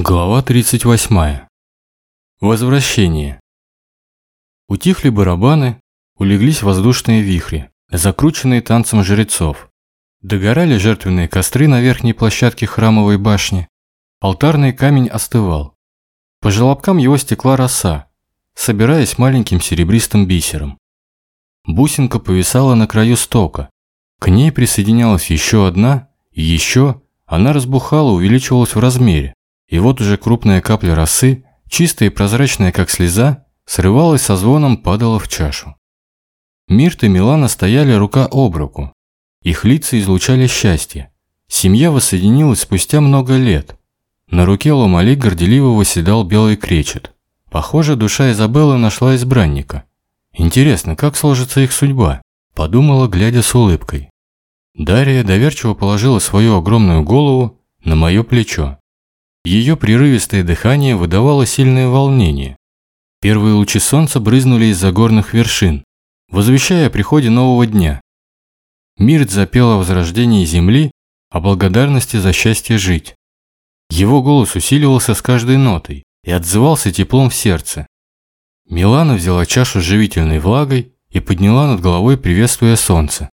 Глава 38. Возвращение. Утихли барабаны, улеглись воздушные вихри, закрученные танцем жрецов. Догорали жертвенные костры на верхней площадке храмовой башни. Алтарный камень остывал. По желобкам его стекла роса, собираясь маленьким серебристым бисером. Бусинка повисала на краю стока. К ней присоединялась еще одна, и еще она разбухала, увеличивалась в размере. И вот уже крупная капля росы, чистая и прозрачная, как слеза, срывалась со звоном, падала в чашу. Мирт и Милана стояли рука об руку. Их лица излучали счастье. Семья воссоединилась спустя много лет. На руке Ломали горделиво восседал белый кречет. Похоже, душа Изабеллы нашла избранника. Интересно, как сложится их судьба? Подумала, глядя с улыбкой. Дарья доверчиво положила свою огромную голову на мое плечо. Ее прерывистое дыхание выдавало сильное волнение. Первые лучи солнца брызнули из-за горных вершин, возвещая о приходе нового дня. Мирт запел о возрождении земли, о благодарности за счастье жить. Его голос усиливался с каждой нотой и отзывался теплом в сердце. Милана взяла чашу с живительной влагой и подняла над головой, приветствуя солнце.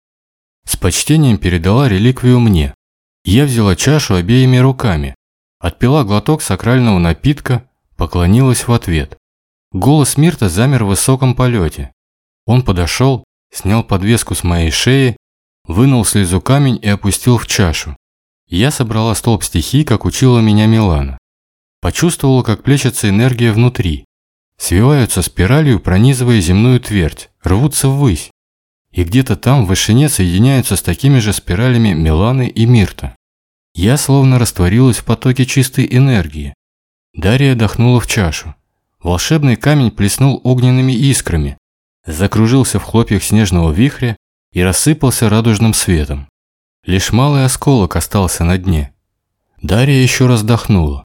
С почтением передала реликвию мне. Я взяла чашу обеими руками, Отпила глоток сакрального напитка, поклонилась в ответ. Голос Мирта замер в высоком полете. Он подошел, снял подвеску с моей шеи, вынул слезу камень и опустил в чашу. Я собрала столб стихий, как учила меня Милана. Почувствовала, как плещется энергия внутри. Свиваются спиралью, пронизывая земную твердь, рвутся ввысь. И где-то там, в вышине, соединяются с такими же спиралями Миланы и Мирта. Я словно растворилась в потоке чистой энергии. Дарья отдохнула в чашу. Волшебный камень плеснул огненными искрами, закружился в хлопьях снежного вихря и рассыпался радужным светом. Лишь малый осколок остался на дне. Дарья еще раз вдохнула.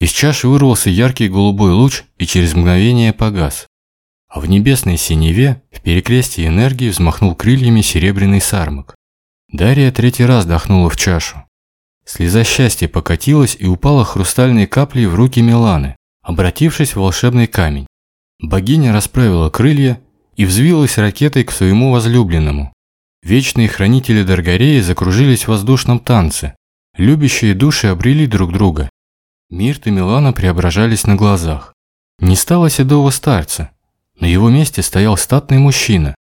Из чаши вырвался яркий голубой луч и через мгновение погас. А в небесной синеве, в перекрестии энергии, взмахнул крыльями серебряный сармак. Дарья третий раз вдохнула в чашу. Слеза счастья покатилась и упала хрустальной каплей в руки Миланы, обратившись в волшебный камень. Богиня расправила крылья и взвилась ракетой к своему возлюбленному. Вечные хранители Даргареи закружились в воздушном танце. Любящие души обрели друг друга. Мирт и Милана преображались на глазах. Не стало седого старца. На его месте стоял статный мужчина,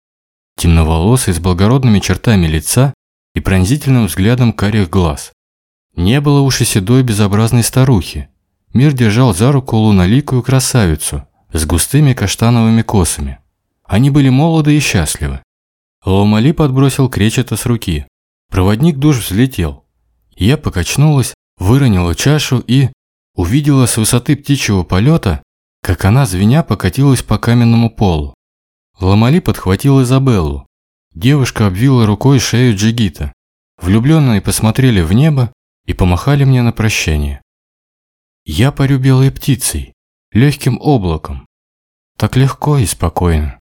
темноволосый с благородными чертами лица и пронзительным взглядом карих глаз. Не было уж и седой безобразной старухи. Мир держал за руку луноликую красавицу с густыми каштановыми косами. Они были молоды и счастливы. Ломали подбросил кречета с руки. Проводник душ взлетел. Я покачнулась, выронила чашу и увидела с высоты птичьего полета, как она, звеня, покатилась по каменному полу. Ломали подхватил Изабеллу. Девушка обвила рукой шею Джигита. Влюбленные посмотрели в небо и помахали мне на прощание. Я парю белой птицей, легким облаком. Так легко и спокойно.